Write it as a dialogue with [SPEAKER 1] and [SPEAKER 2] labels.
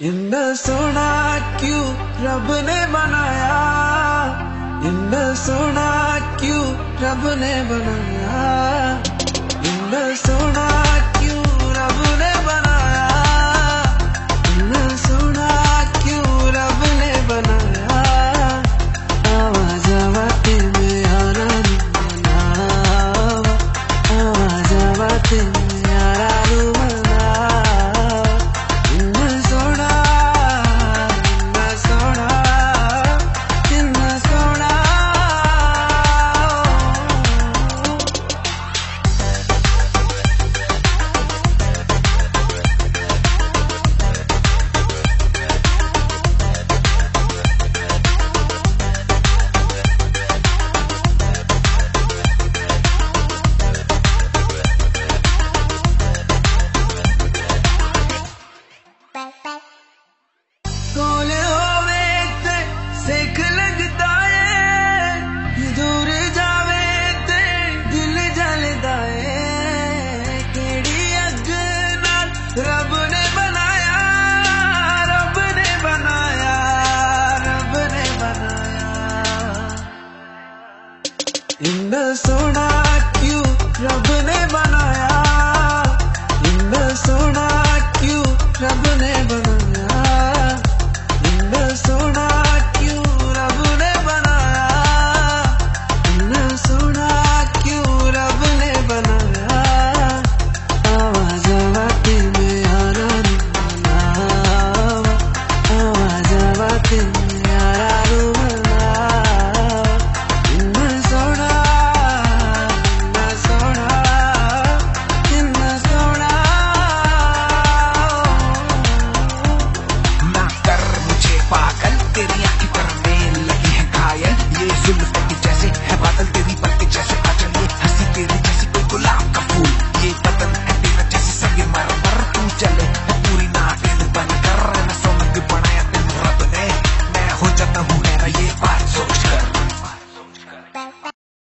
[SPEAKER 1] इतना सोना क्यों रब ने बनाया? इतना सोना क्यों रब ने बनाया? इतना सोना Just
[SPEAKER 2] resumo